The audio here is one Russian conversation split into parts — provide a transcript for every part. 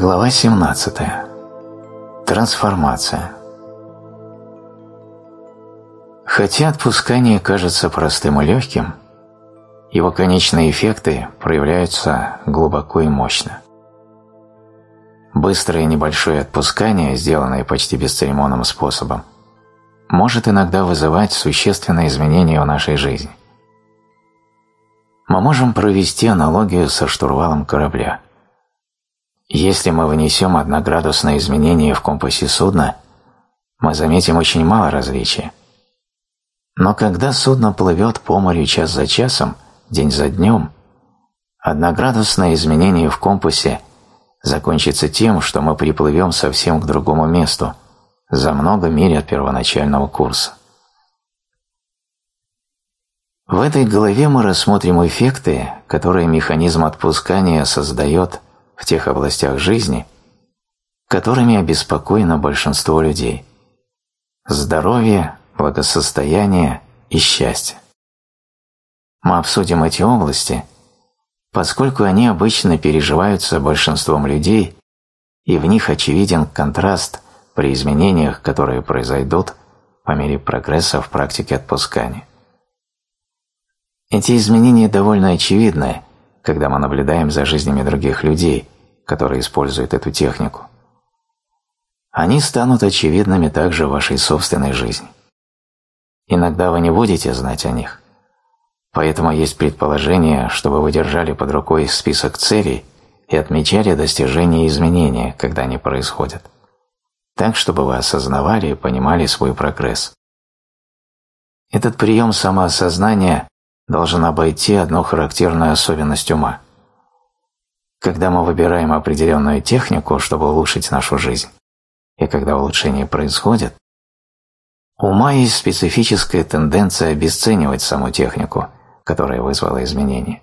Глава 17. Трансформация. Хотя отпускание кажется простым и легким, его конечные эффекты проявляются глубоко и мощно. Быстрое небольшое отпускание, сделанное почти бесцеремонным способом, может иногда вызывать существенные изменения в нашей жизни. Мы можем провести аналогию со штурвалом корабля – если мы внесем одноградусное изменение в компасе судна, мы заметим очень мало различия. Но когда судно плывет по морю час за часом, день за днем, одноградусное изменение в компасе закончится тем, что мы приплывем совсем к другому месту, за много миль от первоначального курса. В этой главе мы рассмотрим эффекты, которые механизм отпускания создает в тех областях жизни, которыми обеспокоено большинство людей – здоровье, благосостояние и счастье. Мы обсудим эти области, поскольку они обычно переживаются большинством людей, и в них очевиден контраст при изменениях, которые произойдут по мере прогресса в практике отпускания. Эти изменения довольно очевидны, когда мы наблюдаем за жизнями других людей, которые используют эту технику. Они станут очевидными также в вашей собственной жизни. Иногда вы не будете знать о них. Поэтому есть предположение, чтобы вы держали под рукой список целей и отмечали достижения и изменения, когда они происходят. Так, чтобы вы осознавали и понимали свой прогресс. Этот прием самоосознания должен обойти одну характерную особенность ума. Когда мы выбираем определенную технику, чтобы улучшить нашу жизнь, и когда улучшение происходит, ума есть специфическая тенденция обесценивать саму технику, которая вызвала изменения.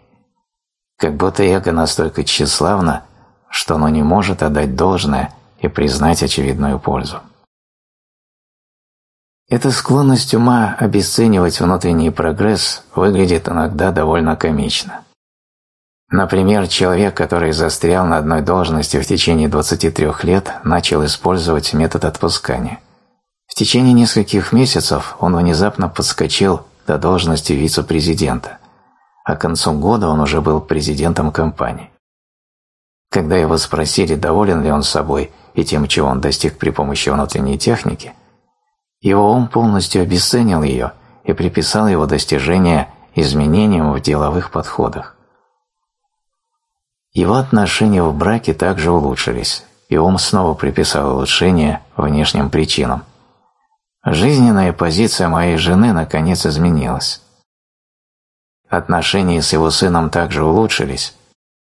Как будто эго настолько тщеславно, что оно не может отдать должное и признать очевидную пользу. Эта склонность ума обесценивать внутренний прогресс выглядит иногда довольно комично. Например, человек, который застрял на одной должности в течение 23 лет, начал использовать метод отпускания. В течение нескольких месяцев он внезапно подскочил до должности вице-президента, а к концу года он уже был президентом компании. Когда его спросили, доволен ли он собой и тем, чего он достиг при помощи внутренней техники – его ум полностью обесценил ее и приписал его достижения изменениям в деловых подходах. Его отношения в браке также улучшились, и ум снова приписал улучшение внешним причинам. Жизненная позиция моей жены наконец изменилась. Отношения с его сыном также улучшились,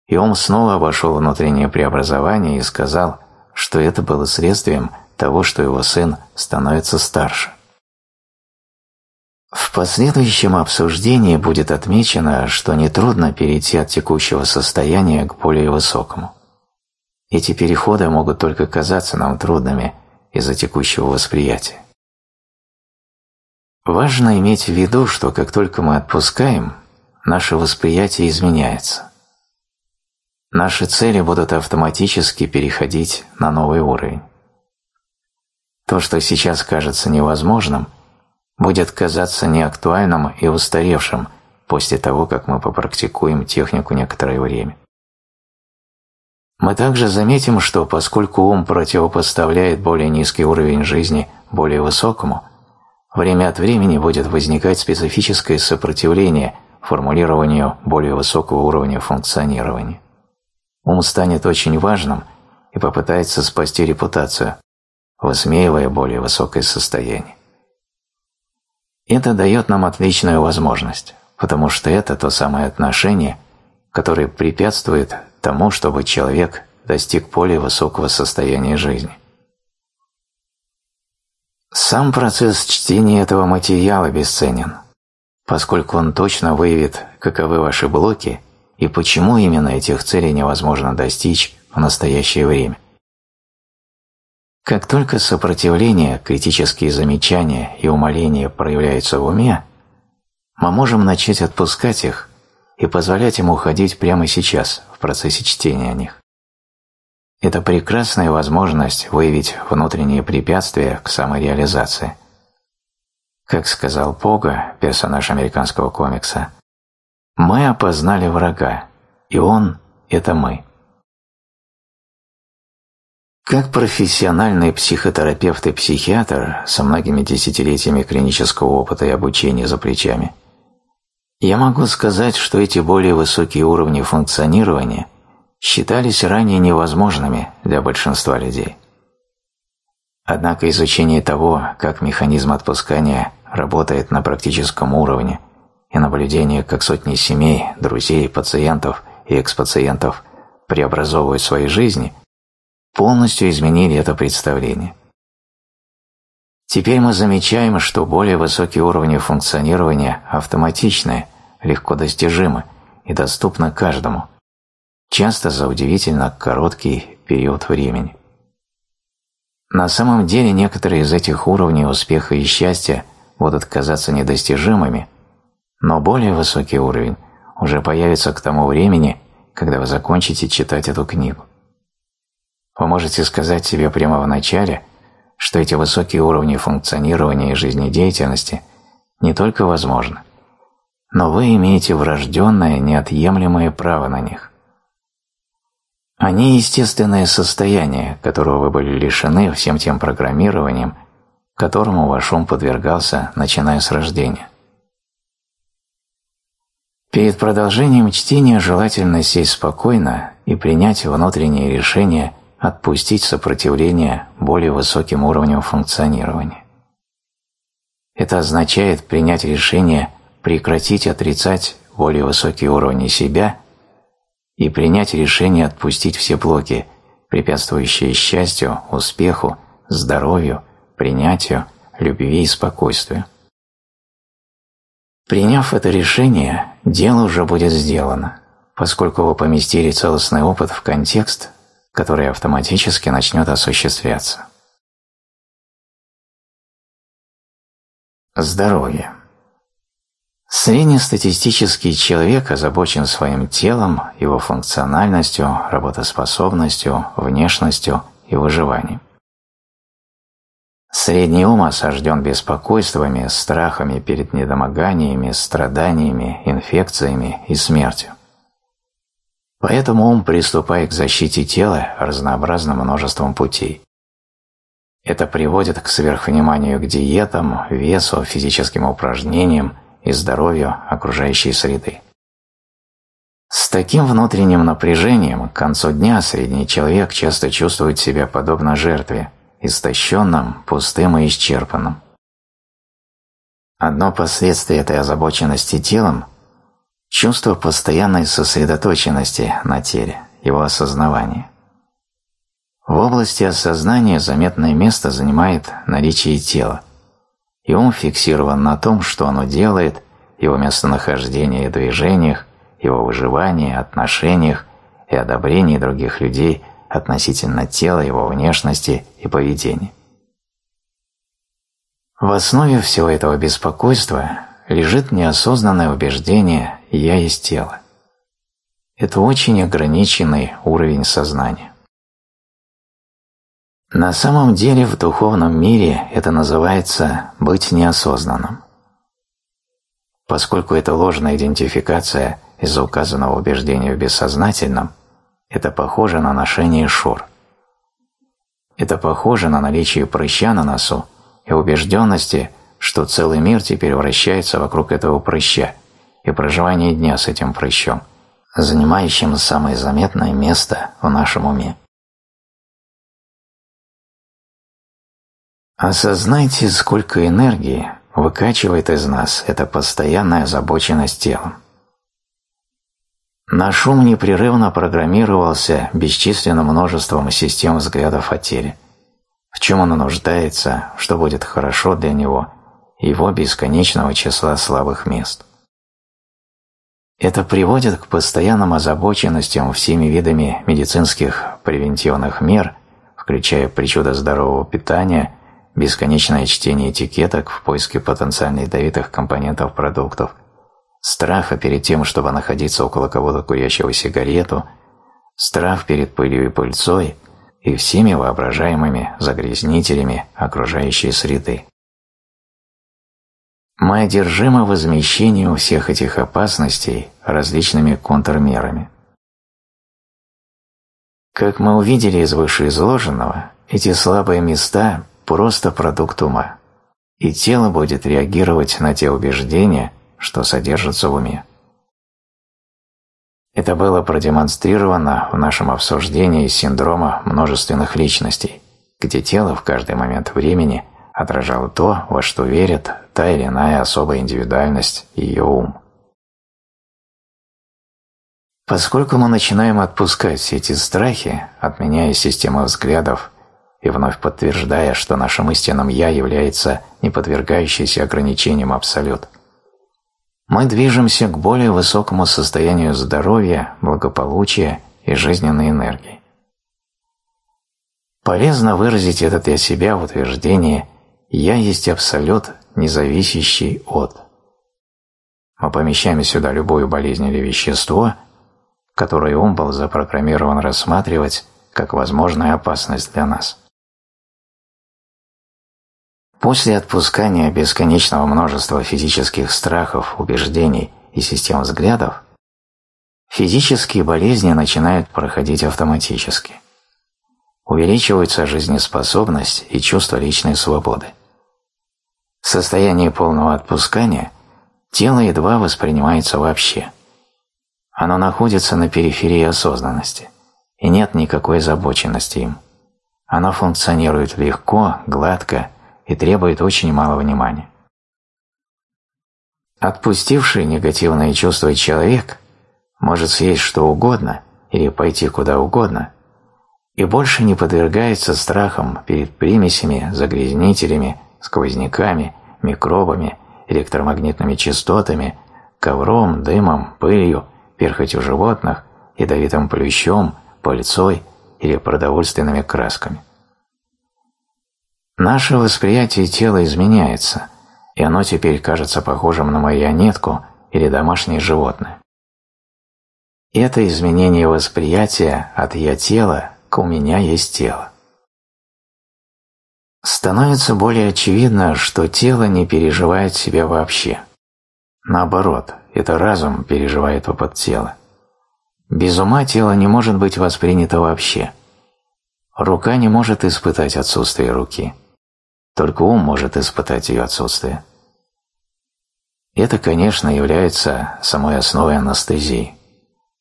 и он снова обошел внутреннее преобразование и сказал, что это было следствием – того, что его сын становится старше. В последующем обсуждении будет отмечено, что нетрудно перейти от текущего состояния к более высокому. Эти переходы могут только казаться нам трудными из-за текущего восприятия. Важно иметь в виду, что как только мы отпускаем, наше восприятие изменяется. Наши цели будут автоматически переходить на новый уровень. То, что сейчас кажется невозможным, будет казаться неактуальным и устаревшим после того, как мы попрактикуем технику некоторое время. Мы также заметим, что поскольку ум противопоставляет более низкий уровень жизни более высокому, время от времени будет возникать специфическое сопротивление формулированию более высокого уровня функционирования. Ум станет очень важным и попытается спасти репутацию, высмеивая более высокое состояние. Это дает нам отличную возможность, потому что это то самое отношение, которое препятствует тому, чтобы человек достиг более высокого состояния жизни. Сам процесс чтения этого материала бесценен, поскольку он точно выявит, каковы ваши блоки и почему именно этих целей невозможно достичь в настоящее время. Как только сопротивление, критические замечания и умоления проявляются в уме, мы можем начать отпускать их и позволять им уходить прямо сейчас в процессе чтения о них. Это прекрасная возможность выявить внутренние препятствия к самореализации. Как сказал Пога, персонаж американского комикса, «Мы опознали врага, и он – это мы». Как профессиональный психотерапевт и психиатр со многими десятилетиями клинического опыта и обучения за плечами, я могу сказать, что эти более высокие уровни функционирования считались ранее невозможными для большинства людей. Однако изучение того, как механизм отпускания работает на практическом уровне, и наблюдение, как сотни семей, друзей, пациентов и экс-пациентов преобразовывают свои жизни – полностью изменили это представление. Теперь мы замечаем, что более высокие уровни функционирования автоматичны, легко достижимы и доступны каждому, часто за удивительно короткий период времени. На самом деле некоторые из этих уровней успеха и счастья будут казаться недостижимыми, но более высокий уровень уже появится к тому времени, когда вы закончите читать эту книгу. Вы можете сказать себе прямо в начале, что эти высокие уровни функционирования и жизнедеятельности не только возможны, но вы имеете врожденное, неотъемлемое право на них. Они – естественное состояние, которого вы были лишены всем тем программированием, которому ваш ум подвергался, начиная с рождения. Перед продолжением чтения желательно сесть спокойно и принять внутреннее решение – отпустить сопротивление более высоким уровням функционирования. Это означает принять решение прекратить отрицать более высокие уровни себя и принять решение отпустить все блоки, препятствующие счастью, успеху, здоровью, принятию, любви и спокойствию. Приняв это решение, дело уже будет сделано, поскольку вы поместили целостный опыт в контекст, который автоматически начнет осуществляться. Здоровье. Среднестатистический человек озабочен своим телом, его функциональностью, работоспособностью, внешностью и выживанием. Средний ум осажден беспокойствами, страхами перед недомоганиями, страданиями, инфекциями и смертью. Поэтому ум приступает к защите тела разнообразным множеством путей. Это приводит к сверхвниманию к диетам, весу, физическим упражнениям и здоровью окружающей среды. С таким внутренним напряжением к концу дня средний человек часто чувствует себя подобно жертве, истощенным, пустым и исчерпанным. Одно последствие этой озабоченности телом Чувство постоянной сосредоточенности на теле, его осознавание. В области осознания заметное место занимает наличие тела, и ум фиксирован на том, что оно делает, его местонахождение и движениях, его выживании, отношениях и одобрении других людей относительно тела, его внешности и поведения. В основе всего этого беспокойства лежит неосознанное убеждение «я есть тело». Это очень ограниченный уровень сознания. На самом деле в духовном мире это называется «быть неосознанным». Поскольку это ложная идентификация из-за указанного убеждения в бессознательном, это похоже на ношение шур. Это похоже на наличие прыща на носу и убежденности – что целый мир теперь вращается вокруг этого прыща и проживание дня с этим прыщом, занимающим самое заметное место в нашем уме. Осознайте, сколько энергии выкачивает из нас эта постоянная озабоченность телом. Наш ум непрерывно программировался бесчисленным множеством систем взглядов о теле. В чем он нуждается, что будет хорошо для него, его бесконечного числа слабых мест. Это приводит к постоянным озабоченностям всеми видами медицинских превентивных мер, включая причуда здорового питания, бесконечное чтение этикеток в поиске потенциально ядовитых компонентов продуктов, страха перед тем, чтобы находиться около кого-то курящего сигарету, страх перед пылью и пыльцой, и всеми воображаемыми загрязнителями окружающей среды. Мы одержимы возмещением всех этих опасностей различными контрмерами. Как мы увидели из вышеизложенного, эти слабые места – просто продукт ума, и тело будет реагировать на те убеждения, что содержатся в уме. Это было продемонстрировано в нашем обсуждении синдрома множественных личностей, где тело в каждый момент времени отражало то, во что верит та или иная особая индивидуальность и ее ум. Поскольку мы начинаем отпускать все эти страхи, отменяя систему взглядов и вновь подтверждая, что нашим истинным «я» является не подвергающийся ограничениям абсолют, мы движемся к более высокому состоянию здоровья, благополучия и жизненной энергии. Полезно выразить это для себя в утверждении «Я есть Абсолют, независящий от». Мы помещаем сюда любую болезнь или вещество, которое ум был запрограммирован рассматривать как возможную опасность для нас. После отпускания бесконечного множества физических страхов, убеждений и систем взглядов, физические болезни начинают проходить автоматически. Увеличивается жизнеспособность и чувство личной свободы. В состоянии полного отпускания тело едва воспринимается вообще. Оно находится на периферии осознанности, и нет никакой озабоченности им. Оно функционирует легко, гладко и требует очень мало внимания. Отпустивший негативные чувства человек может съесть что угодно или пойти куда угодно и больше не подвергается страхам перед примесями, загрязнителями, сквозняками, микробами, электромагнитными частотами, ковром, дымом, пылью, перхотью животных, ядовитым плющом, пыльцой или продовольственными красками. Наше восприятие тела изменяется, и оно теперь кажется похожим на марионетку или домашнее животное. Это изменение восприятия от «я тела» «у меня есть тело». Становится более очевидно, что тело не переживает себя вообще. Наоборот, это разум переживает опыт тела. Без ума тело не может быть воспринято вообще. Рука не может испытать отсутствие руки. Только ум может испытать ее отсутствие. Это, конечно, является самой основой анестезии.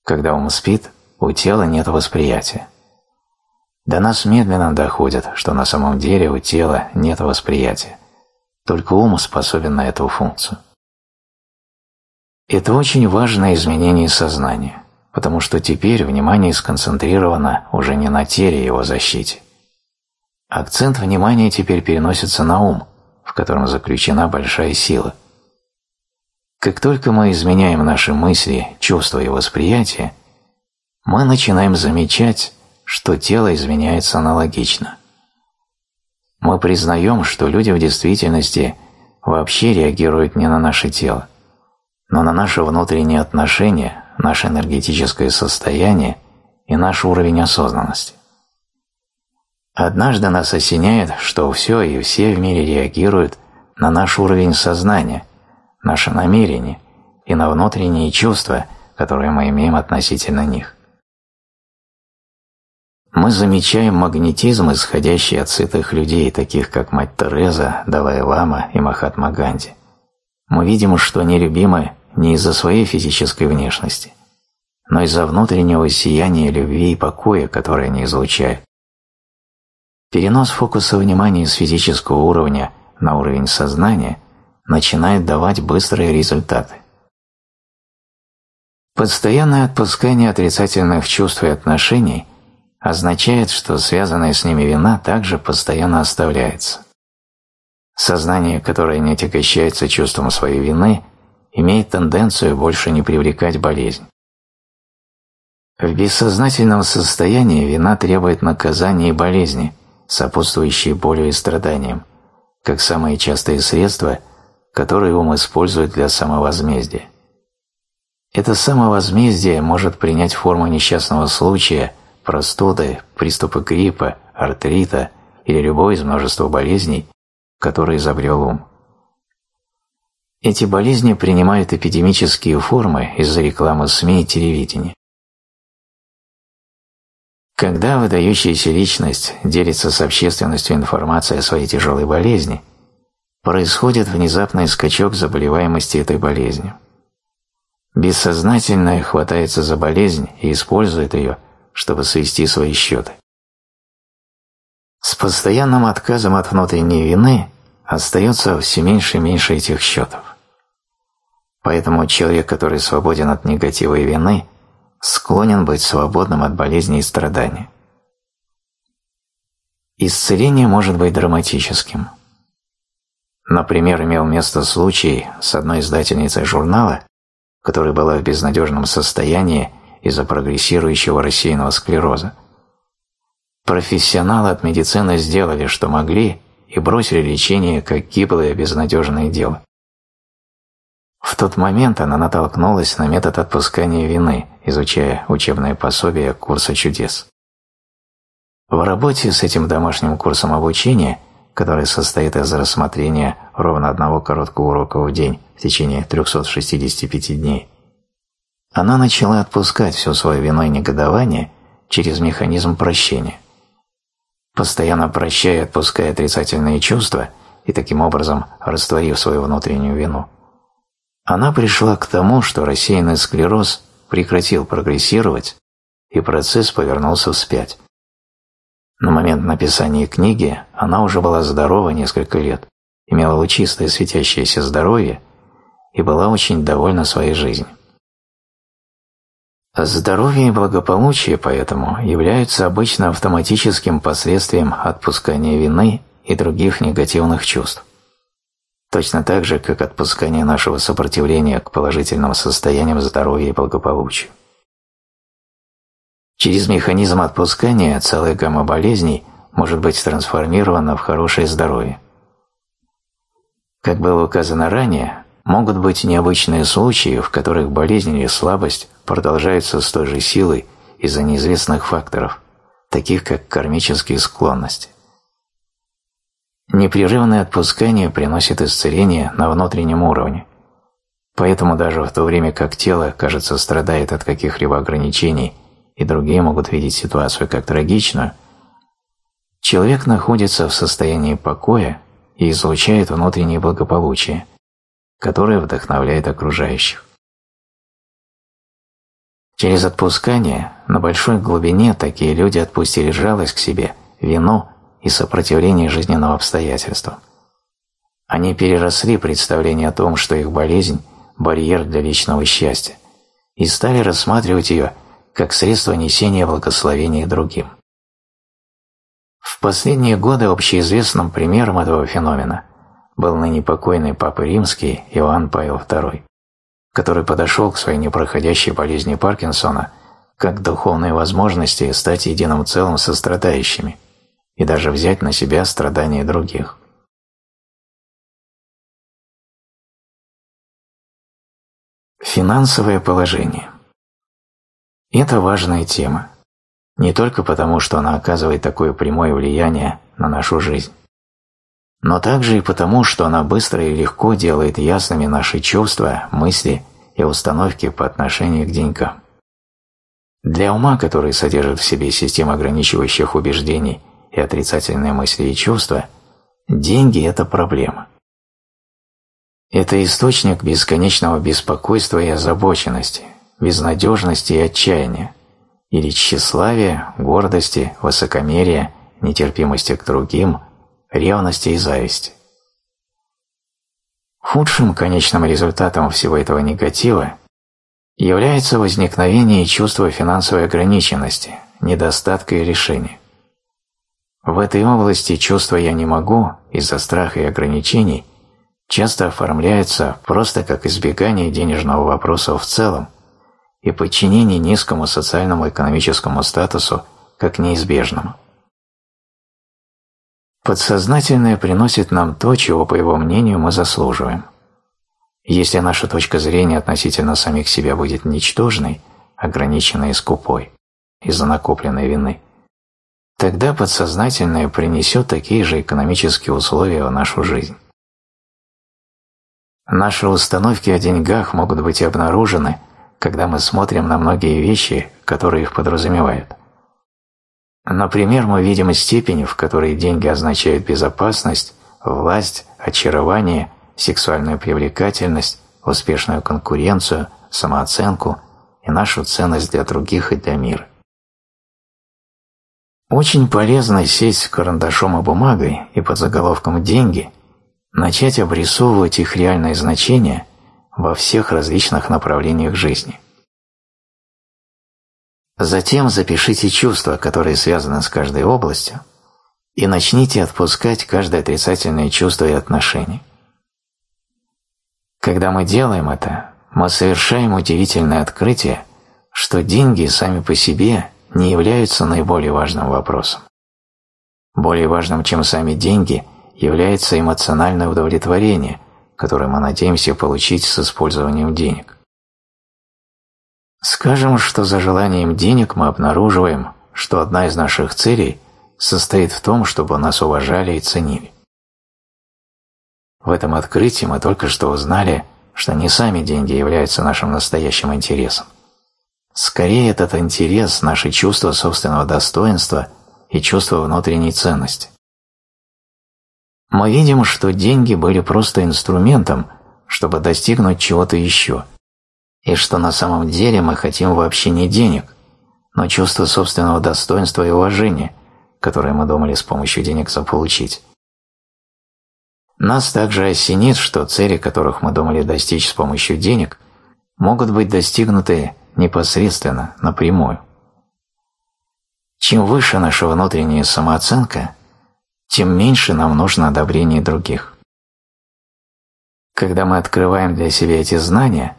Когда ум спит, у тела нет восприятия. До нас медленно доходит, что на самом деле у тела нет восприятия. Только ум способен на эту функцию. Это очень важное изменение сознания, потому что теперь внимание сконцентрировано уже не на теле и его защите, Акцент внимания теперь переносится на ум, в котором заключена большая сила. Как только мы изменяем наши мысли, чувства и восприятие, мы начинаем замечать, что тело изменяется аналогично. Мы признаем, что люди в действительности вообще реагируют не на наше тело, но на наши внутренние отношения, наше энергетическое состояние и наш уровень осознанности. Однажды нас осеняет, что все и все в мире реагируют на наш уровень сознания, наше намерение и на внутренние чувства, которые мы имеем относительно них. Мы замечаем магнетизм, исходящий от сытых людей, таких как Мать Тереза, Далай-Лама и Махатма Ганди. Мы видим, что они любимы не из-за своей физической внешности, но из-за внутреннего сияния любви и покоя, которое они излучают. Перенос фокуса внимания с физического уровня на уровень сознания начинает давать быстрые результаты. Постоянное отпускание отрицательных чувств и отношений означает, что связанная с ними вина также постоянно оставляется. Сознание, которое не отягощается чувством своей вины, имеет тенденцию больше не привлекать болезнь. В бессознательном состоянии вина требует наказания и болезни – сопутствующие болью и страданиям, как самые частые средства, которые ум использует для самовозмездия. Это самовозмездие может принять форму несчастного случая простуды, приступы гриппа, артрита или любой из множества болезней, которые изобрел ум. Эти болезни принимают эпидемические формы из-за рекламы СМИ и телевидения. Когда выдающаяся личность делится с общественностью информацией о своей тяжелой болезни, происходит внезапный скачок заболеваемости этой болезнью. Бессознательное хватается за болезнь и использует ее, чтобы свести свои счеты. С постоянным отказом от внутренней вины остается все меньше и меньше этих счетов. Поэтому человек, который свободен от негатива и вины, склонен быть свободным от болезней и страданий. Исцеление может быть драматическим. Например, имел место случай с одной издательницей журнала, которая была в безнадежном состоянии из-за прогрессирующего рассеянного склероза. Профессионалы от медицины сделали, что могли, и бросили лечение как гиблое безнадежное дело. В тот момент она натолкнулась на метод отпускания вины, изучая учебное пособие курса чудес. В работе с этим домашним курсом обучения, который состоит из рассмотрения ровно одного короткого урока в день в течение 365 дней, она начала отпускать всю свою вину и негодование через механизм прощения. Постоянно прощая и отпуская отрицательные чувства и таким образом растворив свою внутреннюю вину, она пришла к тому, что рассеянный склероз прекратил прогрессировать и процесс повернулся вспять. На момент написания книги она уже была здорова несколько лет, имела лучистое светящееся здоровье и была очень довольна своей жизнью. Здоровье и благополучие поэтому являются обычно автоматическим последствием отпускания вины и других негативных чувств. Точно так же, как отпускание нашего сопротивления к положительным состояниям здоровья и благополучия. Через механизм отпускания целая гамма болезней может быть трансформирована в хорошее здоровье. Как было указано ранее, Могут быть необычные случаи, в которых болезнь или слабость продолжаются с той же силой из-за неизвестных факторов, таких как кармические склонности. Непрерывное отпускание приносит исцеление на внутреннем уровне. Поэтому даже в то время как тело, кажется, страдает от каких-либо ограничений и другие могут видеть ситуацию как трагичную, человек находится в состоянии покоя и излучает внутреннее благополучие – которое вдохновляет окружающих. Через отпускание на большой глубине такие люди отпустили жалость к себе, вину и сопротивление жизненным обстоятельствам. Они переросли представление о том, что их болезнь – барьер для вечного счастья, и стали рассматривать ее как средство несения благословения другим. В последние годы общеизвестным примером этого феномена был ныне покойный Папа Римский Иоанн Павел II, который подошел к своей непроходящей болезни Паркинсона как духовной возможности стать единым целым со страдающими и даже взять на себя страдания других. Финансовое положение. Это важная тема, не только потому, что она оказывает такое прямое влияние на нашу жизнь, но также и потому, что она быстро и легко делает ясными наши чувства, мысли и установки по отношению к деньгам. Для ума, который содержит в себе систему ограничивающих убеждений и отрицательные мысли и чувства, деньги – это проблема. Это источник бесконечного беспокойства и озабоченности, безнадежности и отчаяния, или тщеславия, гордости, высокомерия, нетерпимости к другим – ревности и зависти. Худшим конечным результатом всего этого негатива является возникновение чувства финансовой ограниченности, недостатка и решения. В этой области чувство «я не могу» из-за страха и ограничений часто оформляется просто как избегание денежного вопроса в целом и подчинение низкому социальному экономическому статусу как неизбежному. Подсознательное приносит нам то, чего, по его мнению, мы заслуживаем. Если наша точка зрения относительно самих себя будет ничтожной, ограниченной и скупой, из-за накопленной вины, тогда подсознательное принесет такие же экономические условия в нашу жизнь. Наши установки о деньгах могут быть обнаружены, когда мы смотрим на многие вещи, которые их подразумевают. Например, мы видим степень, в которой деньги означают безопасность, власть, очарование, сексуальную привлекательность, успешную конкуренцию, самооценку и нашу ценность для других и для мира. Очень полезно сесть с карандашом и бумагой и под заголовком «деньги» начать обрисовывать их реальное значение во всех различных направлениях жизни. Затем запишите чувства, которые связаны с каждой областью, и начните отпускать каждое отрицательное чувство и отношение. Когда мы делаем это, мы совершаем удивительное открытие, что деньги сами по себе не являются наиболее важным вопросом. Более важным, чем сами деньги, является эмоциональное удовлетворение, которое мы надеемся получить с использованием денег. Скажем, что за желанием денег мы обнаруживаем, что одна из наших целей состоит в том, чтобы нас уважали и ценили. В этом открытии мы только что узнали, что не сами деньги являются нашим настоящим интересом. Скорее, этот интерес – наше чувство собственного достоинства и чувство внутренней ценности. Мы видим, что деньги были просто инструментом, чтобы достигнуть чего-то еще, и что на самом деле мы хотим вообще не денег, но чувство собственного достоинства и уважения, которое мы думали с помощью денег заполучить. Нас также осенит, что цели, которых мы думали достичь с помощью денег, могут быть достигнуты непосредственно, напрямую. Чем выше наша внутренняя самооценка, тем меньше нам нужно одобрение других. Когда мы открываем для себя эти знания,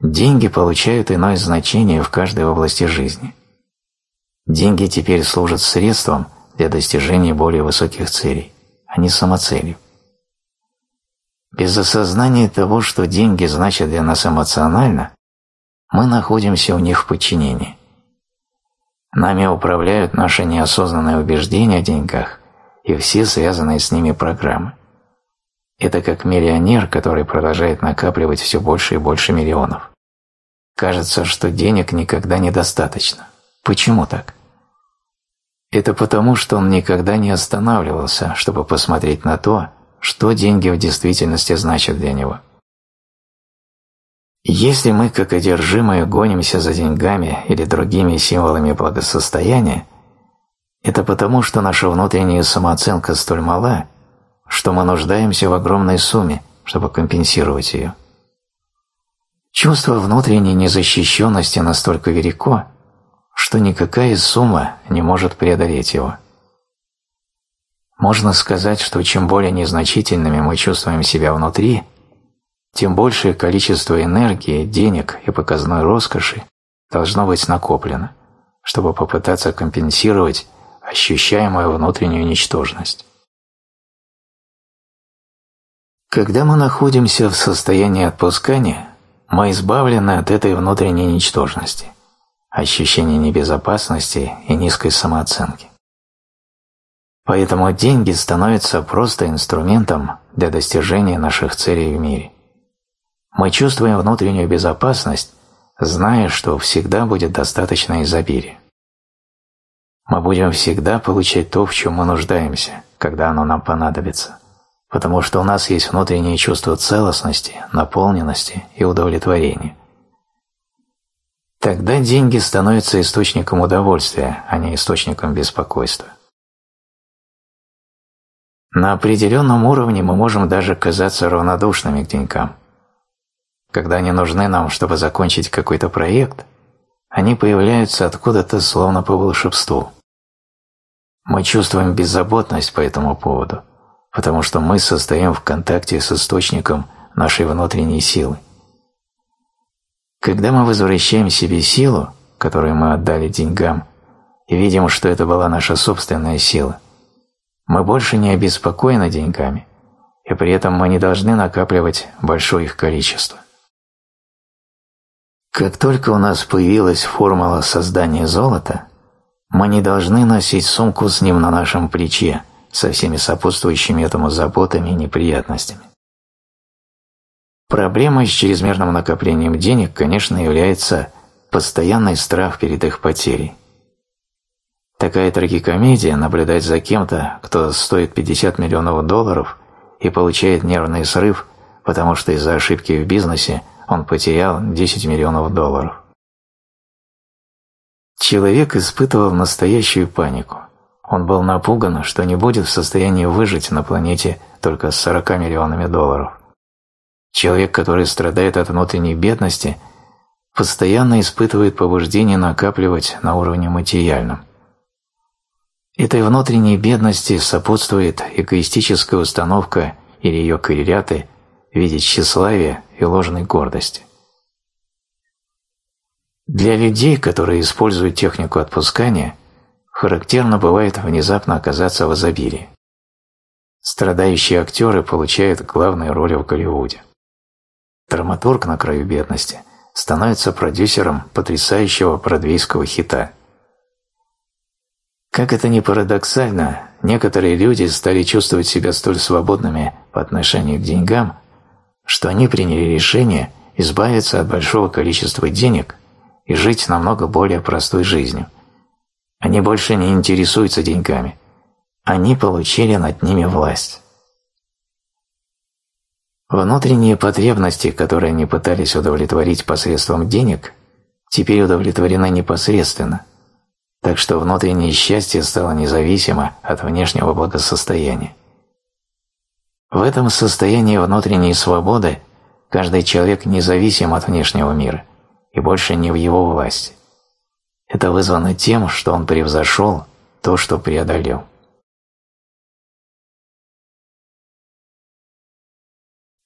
деньги получают иное значение в каждой области жизни. Деньги теперь служат средством для достижения более высоких целей, а не самоцелью. Без осознания того, что деньги значат для нас эмоционально, мы находимся у них в подчинении. Нами управляют наши неосознанные убеждения о деньгах и все связанные с ними программы. Это как миллионер, который продолжает накапливать все больше и больше миллионов. Кажется, что денег никогда недостаточно. Почему так? Это потому, что он никогда не останавливался, чтобы посмотреть на то, что деньги в действительности значат для него. Если мы, как одержимые, гонимся за деньгами или другими символами благосостояния, это потому, что наша внутренняя самооценка столь мала, что мы нуждаемся в огромной сумме, чтобы компенсировать ее. Чувство внутренней незащищенности настолько велико, что никакая сумма не может преодолеть его. Можно сказать, что чем более незначительными мы чувствуем себя внутри, тем большее количество энергии, денег и показной роскоши должно быть накоплено, чтобы попытаться компенсировать ощущаемую внутреннюю ничтожность. Когда мы находимся в состоянии отпускания, мы избавлены от этой внутренней ничтожности, ощущения небезопасности и низкой самооценки. Поэтому деньги становятся просто инструментом для достижения наших целей в мире. Мы чувствуем внутреннюю безопасность, зная, что всегда будет достаточно изобилия мы будем всегда получать то, в чем мы нуждаемся, когда оно нам понадобится, потому что у нас есть внутреннее чувство целостности, наполненности и удовлетворения. Тогда деньги становятся источником удовольствия, а не источником беспокойства. На определенном уровне мы можем даже казаться равнодушными к деньгам. Когда они нужны нам, чтобы закончить какой-то проект, они появляются откуда-то словно по волшебству. Мы чувствуем беззаботность по этому поводу, потому что мы состоим в контакте с источником нашей внутренней силы. Когда мы возвращаем себе силу, которую мы отдали деньгам, и видим, что это была наша собственная сила, мы больше не обеспокоены деньгами, и при этом мы не должны накапливать большое их количество. Как только у нас появилась формула создания золота – Мы не должны носить сумку с ним на нашем плече, со всеми сопутствующими этому заботами и неприятностями. Проблемой с чрезмерным накоплением денег, конечно, является постоянный страх перед их потерей. Такая трагикомедия – наблюдать за кем-то, кто стоит 50 миллионов долларов и получает нервный срыв, потому что из-за ошибки в бизнесе он потерял 10 миллионов долларов. Человек испытывал настоящую панику. Он был напуган, что не будет в состоянии выжить на планете только с 40 миллионами долларов. Человек, который страдает от внутренней бедности, постоянно испытывает побуждение накапливать на уровне материальном. Этой внутренней бедности сопутствует эгоистическая установка или ее корреляты в виде тщеславия и ложной гордости. Для людей, которые используют технику отпускания, характерно бывает внезапно оказаться в изобилии. Страдающие актеры получают главные роли в Голливуде. Драматург на краю бедности становится продюсером потрясающего бродвейского хита. Как это ни парадоксально, некоторые люди стали чувствовать себя столь свободными по отношению к деньгам, что они приняли решение избавиться от большого количества денег и жить намного более простой жизнью. Они больше не интересуются деньгами. Они получили над ними власть. Внутренние потребности, которые они пытались удовлетворить посредством денег, теперь удовлетворены непосредственно, так что внутреннее счастье стало независимо от внешнего благосостояния. В этом состоянии внутренней свободы каждый человек независим от внешнего мира – и больше не в его власти. Это вызвано тем, что он превзошел то, что преодолел.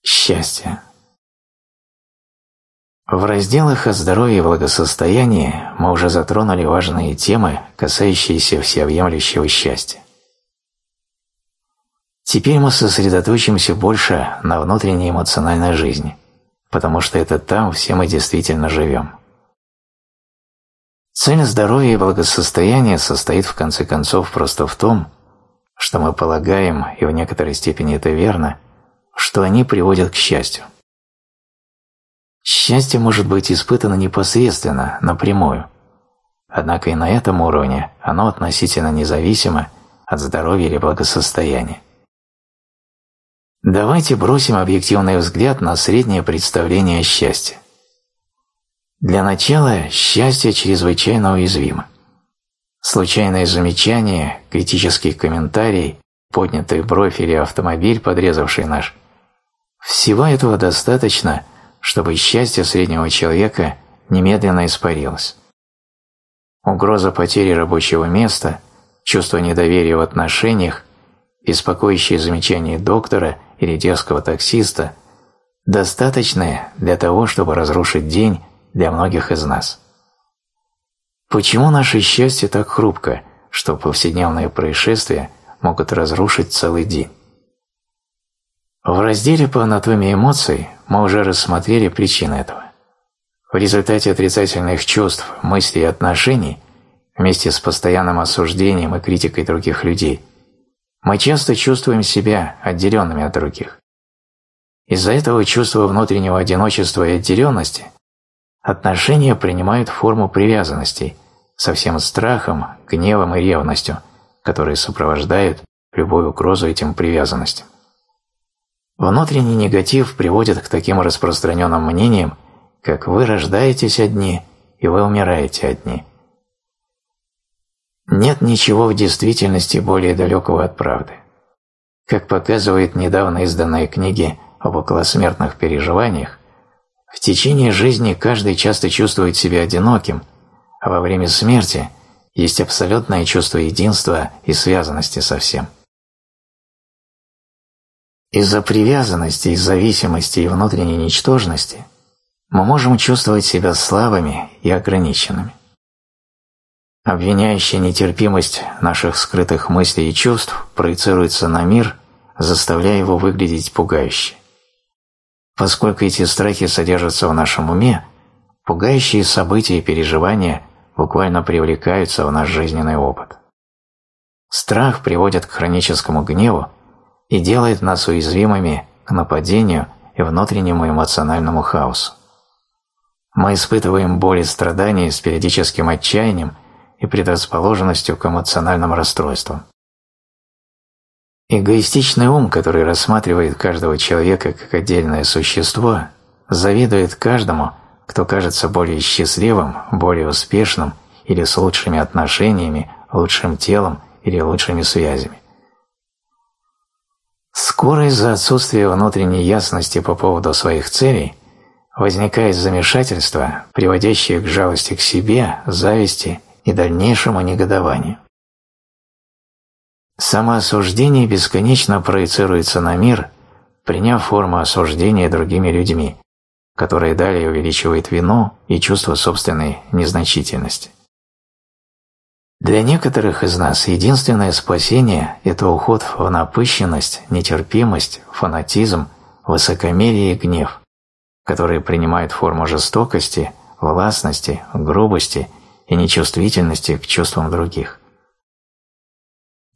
Счастье. В разделах о здоровье и благосостоянии мы уже затронули важные темы, касающиеся всеобъемлющего счастья. Теперь мы сосредоточимся больше на внутренней эмоциональной жизни потому что это там все мы действительно живем. Цель здоровья и благосостояния состоит в конце концов просто в том, что мы полагаем, и в некоторой степени это верно, что они приводят к счастью. Счастье может быть испытано непосредственно, напрямую, однако и на этом уровне оно относительно независимо от здоровья или благосостояния. Давайте бросим объективный взгляд на среднее представление о счастье. Для начала счастье чрезвычайно уязвимо. Случайное замечание, критический комментарий, поднятый бровь или автомобиль, подрезавший наш – всего этого достаточно, чтобы счастье среднего человека немедленно испарилось. Угроза потери рабочего места, чувство недоверия в отношениях, беспокоящие замечания доктора – или дерзкого таксиста достаточны для того, чтобы разрушить день для многих из нас. Почему наше счастье так хрупко, что повседневные происшествия могут разрушить целый день? В разделе по анатомии эмоций мы уже рассмотрели причины этого. В результате отрицательных чувств, мыслей и отношений, вместе с постоянным осуждением и критикой других людей – мы часто чувствуем себя отделенными от других. Из-за этого чувства внутреннего одиночества и отделенности отношения принимают форму привязанностей со всем страхом, гневом и ревностью, которые сопровождают любую угрозу этим привязанностям. Внутренний негатив приводит к таким распространенным мнениям, как «вы рождаетесь одни» и «вы умираете одни», нет ничего в действительности более далекого от правды. Как показывает недавно изданная книга об околосмертных переживаниях, в течение жизни каждый часто чувствует себя одиноким, а во время смерти есть абсолютное чувство единства и связанности со всем. Из-за привязанности, из зависимости и внутренней ничтожности мы можем чувствовать себя слабыми и ограниченными. Обвиняющая нетерпимость наших скрытых мыслей и чувств проецируется на мир, заставляя его выглядеть пугающе. Поскольку эти страхи содержатся в нашем уме, пугающие события и переживания буквально привлекаются в наш жизненный опыт. Страх приводит к хроническому гневу и делает нас уязвимыми к нападению и внутреннему эмоциональному хаосу. Мы испытываем боль и страдания с периодическим отчаянием и предрасположенностью к эмоциональным расстройствам. Эгоистичный ум, который рассматривает каждого человека как отдельное существо, завидует каждому, кто кажется более счастливым, более успешным или с лучшими отношениями, лучшим телом или лучшими связями. Скоро из-за отсутствия внутренней ясности по поводу своих целей возникает замешательство, приводящее к жалости к себе, зависти и дальнейшему негодованию. Самоосуждение бесконечно проецируется на мир, приняв форму осуждения другими людьми, которое далее увеличивает вину и чувство собственной незначительности. Для некоторых из нас единственное спасение – это уход в напыщенность, нетерпимость, фанатизм, высокомерие и гнев, которые принимают форму жестокости, властности, грубости и нечувствительности к чувствам других.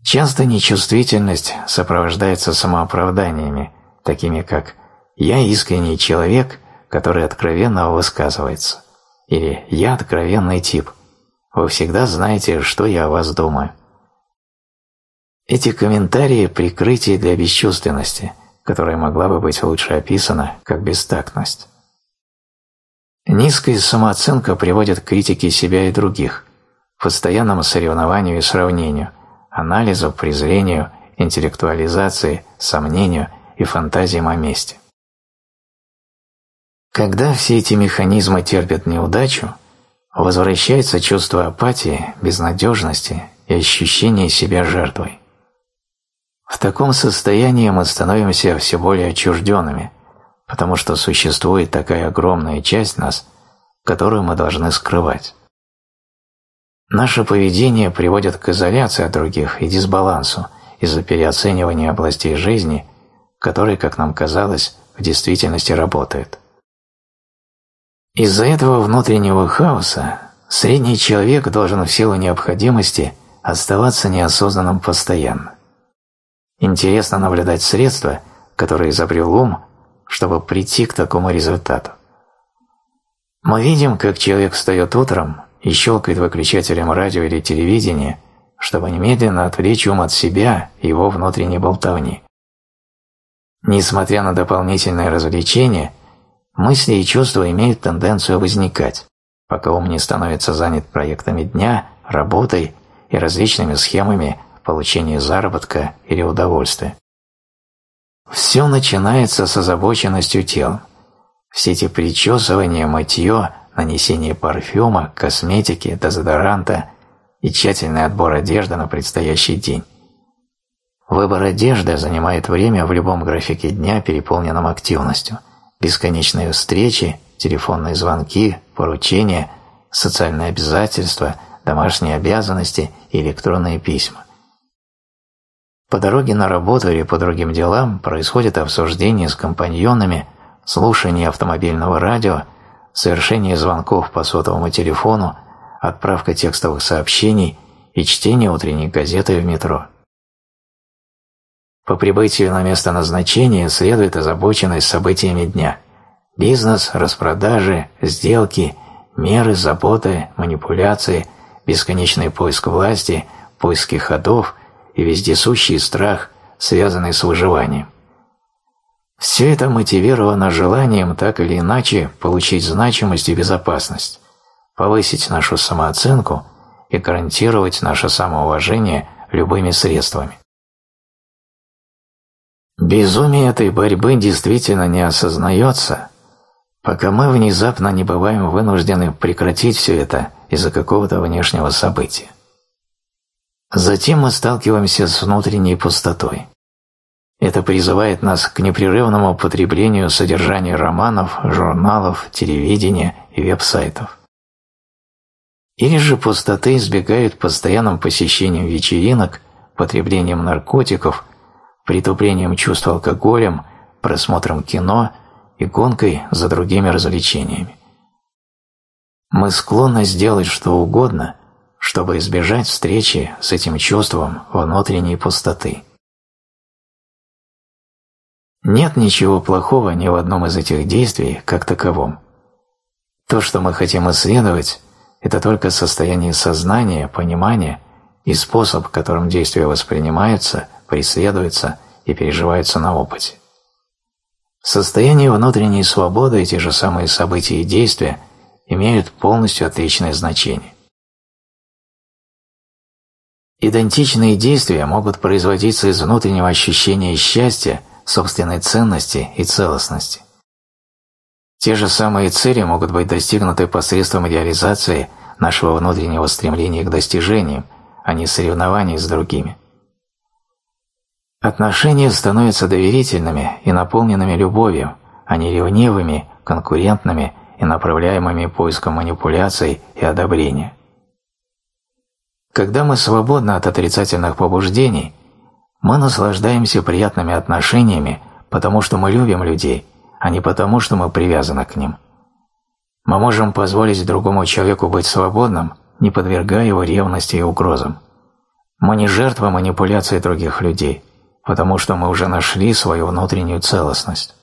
Часто нечувствительность сопровождается самооправданиями, такими как «я искренний человек», который откровенно высказывается, или «я откровенный тип», вы всегда знаете, что я о вас думаю. Эти комментарии – прикрытие для бесчувственности, которая могла бы быть лучше описана как бестактность. Низкая самооценка приводит к критике себя и других, постоянному соревнованию и сравнению, анализу, презрению, интеллектуализации, сомнению и фантазиям о месте. Когда все эти механизмы терпят неудачу, возвращается чувство апатии, безнадежности и ощущение себя жертвой. В таком состоянии мы становимся все более отчужденными, потому что существует такая огромная часть нас, которую мы должны скрывать. Наше поведение приводит к изоляции от других и дисбалансу из-за переоценивания областей жизни, которые, как нам казалось, в действительности работают. Из-за этого внутреннего хаоса средний человек должен в силу необходимости оставаться неосознанным постоянно. Интересно наблюдать средства, которые изобрел ум, чтобы прийти к такому результату. Мы видим, как человек встает утром и щелкает выключателем радио или телевидения, чтобы немедленно отвлечь ум от себя и его внутренней болтовни. Несмотря на дополнительное развлечение, мысли и чувства имеют тенденцию возникать, пока ум не становится занят проектами дня, работой и различными схемами получения заработка или удовольствия. Все начинается с озабоченностью телом. Все эти причесывания, мытье, нанесение парфюма, косметики, дезодоранта и тщательный отбор одежды на предстоящий день. Выбор одежды занимает время в любом графике дня, переполненном активностью. Бесконечные встречи, телефонные звонки, поручения, социальные обязательства, домашние обязанности и электронные письма. По дороге на работу или по другим делам происходит обсуждение с компаньонами, слушание автомобильного радио, совершение звонков по сотовому телефону, отправка текстовых сообщений и чтение утренней газеты в метро. По прибытию на место назначения следует озабоченность событиями дня. Бизнес, распродажи, сделки, меры, заботы, манипуляции, бесконечный поиск власти, поиски ходов – и вездесущий страх, связанный с выживанием. Все это мотивировано желанием так или иначе получить значимость и безопасность, повысить нашу самооценку и гарантировать наше самоуважение любыми средствами. Безумие этой борьбы действительно не осознается, пока мы внезапно не бываем вынуждены прекратить все это из-за какого-то внешнего события. Затем мы сталкиваемся с внутренней пустотой. Это призывает нас к непрерывному потреблению содержания романов, журналов, телевидения и веб-сайтов. Или же пустоты избегают постоянным посещением вечеринок, потреблением наркотиков, притуплением чувств алкоголем, просмотром кино и гонкой за другими развлечениями. мы склонны сделать что угодно, чтобы избежать встречи с этим чувством внутренней пустоты. Нет ничего плохого ни в одном из этих действий как таковом. То, что мы хотим исследовать, это только состояние сознания, понимания и способ, которым действия воспринимаются, преследуются и переживаются на опыте. Состояние внутренней свободы и те же самые события и действия имеют полностью отличное значение. Идентичные действия могут производиться из внутреннего ощущения счастья, собственной ценности и целостности. Те же самые цели могут быть достигнуты посредством идеализации нашего внутреннего стремления к достижениям, а не соревнований с другими. Отношения становятся доверительными и наполненными любовью, а не ревнивыми, конкурентными и направляемыми поиском манипуляций и одобрения. Когда мы свободны от отрицательных побуждений, мы наслаждаемся приятными отношениями, потому что мы любим людей, а не потому, что мы привязаны к ним. Мы можем позволить другому человеку быть свободным, не подвергая его ревности и угрозам. Мы не жертва манипуляций других людей, потому что мы уже нашли свою внутреннюю целостность.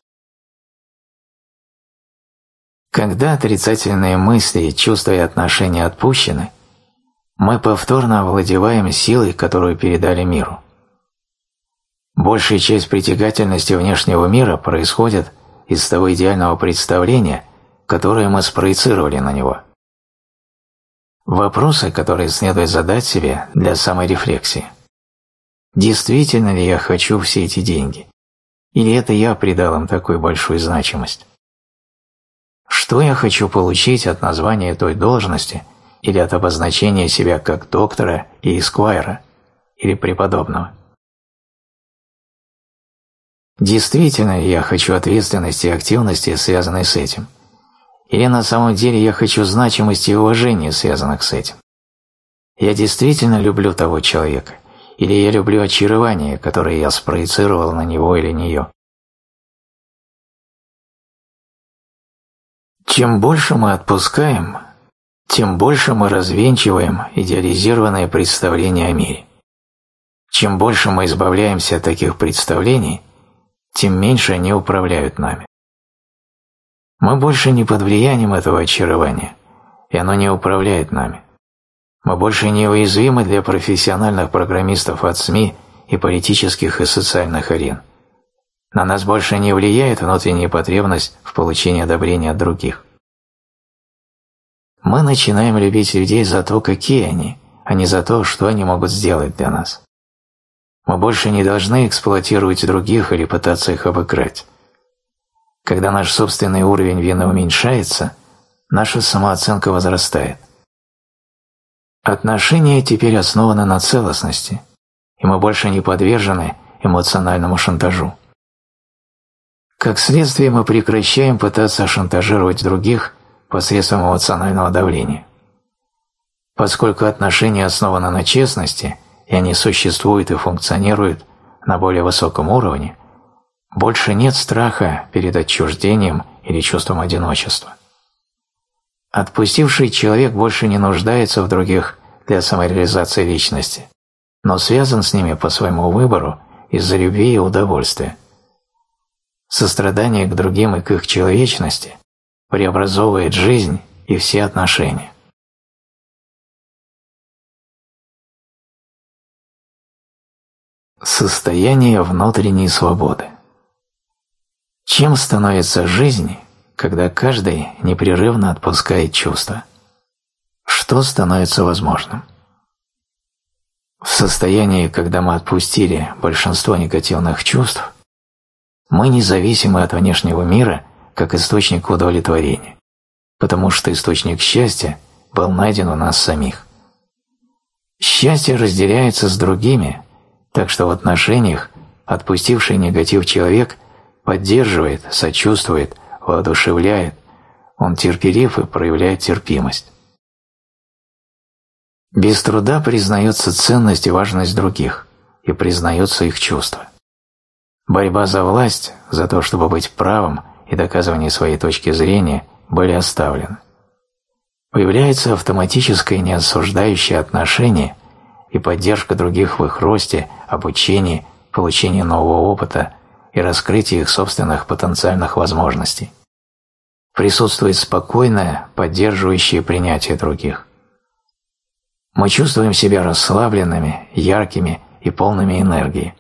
Когда отрицательные мысли, чувства и отношения отпущены, мы повторно овладеваем силой, которую передали миру. Большая часть притягательности внешнего мира происходит из того идеального представления, которое мы спроецировали на него. Вопросы, которые следует задать себе для саморефлексии. Действительно ли я хочу все эти деньги? Или это я придал им такую большую значимость? Что я хочу получить от названия той должности или от обозначения себя как доктора и эсквайра или преподобного? Действительно я хочу ответственности и активности, связанной с этим? Или на самом деле я хочу значимости и уважения, связанных с этим? Я действительно люблю того человека? Или я люблю очарование, которое я спроецировал на него или нее? Чем больше мы отпускаем, тем больше мы развенчиваем идеализированное представление о мире. Чем больше мы избавляемся от таких представлений, тем меньше они управляют нами. Мы больше не под влиянием этого очарования, и оно не управляет нами. Мы больше не уязвимы для профессиональных программистов от СМИ и политических и социальных арен. На нас больше не влияет внутренняя потребность в получении одобрения от других. Мы начинаем любить людей за то, какие они, а не за то, что они могут сделать для нас. Мы больше не должны эксплуатировать других или пытаться их обыграть. Когда наш собственный уровень вины уменьшается, наша самооценка возрастает. Отношения теперь основаны на целостности, и мы больше не подвержены эмоциональному шантажу. Как следствие, мы прекращаем пытаться шантажировать других посредством эмоционального давления. Поскольку отношения основаны на честности, и они существуют и функционируют на более высоком уровне, больше нет страха перед отчуждением или чувством одиночества. Отпустивший человек больше не нуждается в других для самореализации личности, но связан с ними по своему выбору из-за любви и удовольствия. Сострадание к другим и к их человечности преобразовывает жизнь и все отношения. Состояние внутренней свободы. Чем становится жизнь, когда каждый непрерывно отпускает чувства? Что становится возможным? В состоянии, когда мы отпустили большинство негативных чувств, мы независимы от внешнего мира как источник удовлетворения, потому что источник счастья был найден у нас самих. Счастье разделяется с другими – так что в отношениях отпустивший негатив человек поддерживает, сочувствует, воодушевляет, он терпелив и проявляет терпимость. Без труда признается ценность и важность других, и признаются их чувства. Борьба за власть, за то, чтобы быть правым и доказывание своей точки зрения, были оставлены. появляется автоматическое неосуждающее отношение и поддержка других в их росте, обучении, получении нового опыта и раскрытии их собственных потенциальных возможностей. Присутствует спокойное, поддерживающее принятие других. Мы чувствуем себя расслабленными, яркими и полными энергии.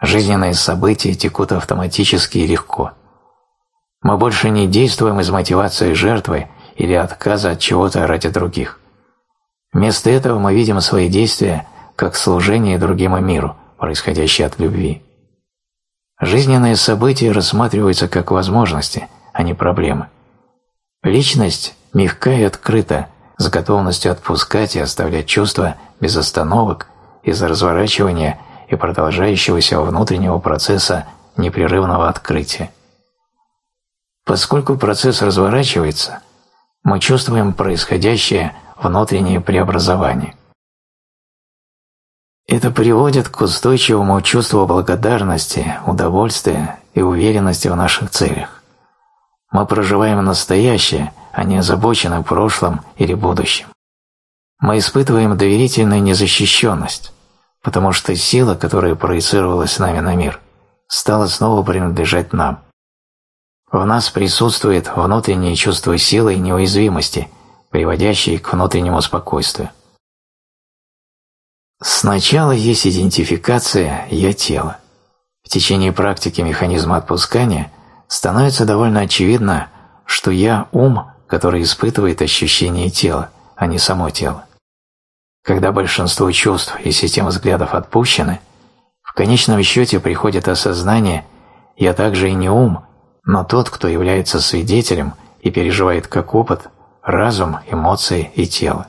Жизненные события текут автоматически и легко. Мы больше не действуем из мотивации жертвы или отказа от чего-то ради других. Вместо этого мы видим свои действия как служение другим миру, происходящее от любви. Жизненные события рассматриваются как возможности, а не проблемы. Личность мягка и открыта, с готовностью отпускать и оставлять чувства без остановок из-за разворачивания и продолжающегося внутреннего процесса непрерывного открытия. Поскольку процесс разворачивается, мы чувствуем происходящее внутреннее преобразование. Это приводит к устойчивому чувству благодарности, удовольствия и уверенности в наших целях. Мы проживаем настоящее, а не озабочены прошлым или будущим. Мы испытываем доверительную незащищенность, потому что сила, которая проецировалась нами на мир, стала снова принадлежать нам. В нас присутствует внутреннее чувство силы и неуязвимости, приводящее к внутреннему спокойствию. Сначала есть идентификация «я-тело». В течение практики механизма отпускания становится довольно очевидно, что «я» – ум, который испытывает ощущение тела, а не само тело. Когда большинство чувств и систем взглядов отпущены, в конечном счете приходит осознание «я также и не ум, но тот, кто является свидетелем и переживает как опыт разум, эмоции и тело».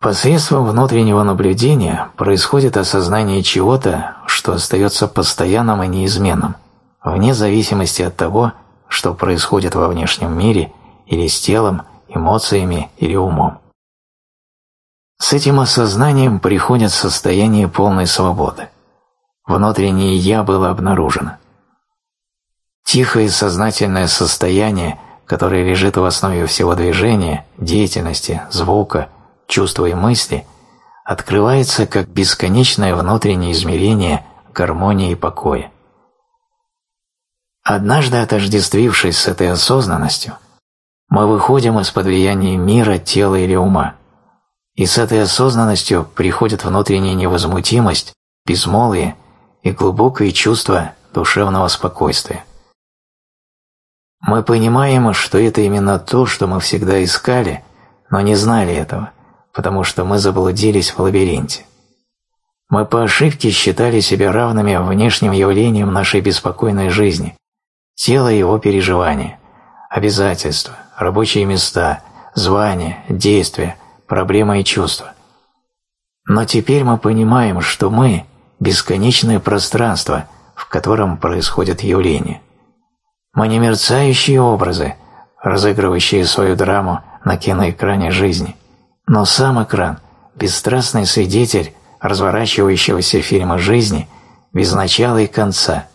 Посредством внутреннего наблюдения происходит осознание чего-то, что остается постоянным и неизменным, вне зависимости от того, что происходит во внешнем мире или с телом, эмоциями или умом. С этим осознанием приходит состояние полной свободы. Внутреннее «я» было обнаружено. Тихое сознательное состояние, которое лежит в основе всего движения, деятельности, звука – чувства и мысли открывается как бесконечное внутреннее измерение гармонии и покоя. Однажды отождествившись с этой осознанностью, мы выходим из-под влияния мира, тела или ума, и с этой осознанностью приходит внутренняя невозмутимость, безмолвие и глубокое чувство душевного спокойствия. Мы понимаем, что это именно то, что мы всегда искали, но не знали этого, потому что мы заблудились в лабиринте. Мы по ошибке считали себя равными внешним явлениям нашей беспокойной жизни, тело его переживания, обязательства, рабочие места, звания, действия, проблемы и чувства. Но теперь мы понимаем, что мы – бесконечное пространство, в котором происходят явления. Мы не мерцающие образы, разыгрывающие свою драму на киноэкране жизни – но сам экран – бесстрастный свидетель разворачивающегося фильма жизни без начала и конца,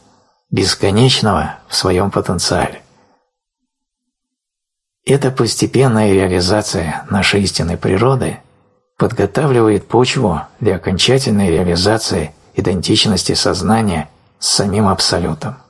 бесконечного в своем потенциале. Эта постепенная реализация нашей истинной природы подготавливает почву для окончательной реализации идентичности сознания с самим Абсолютом.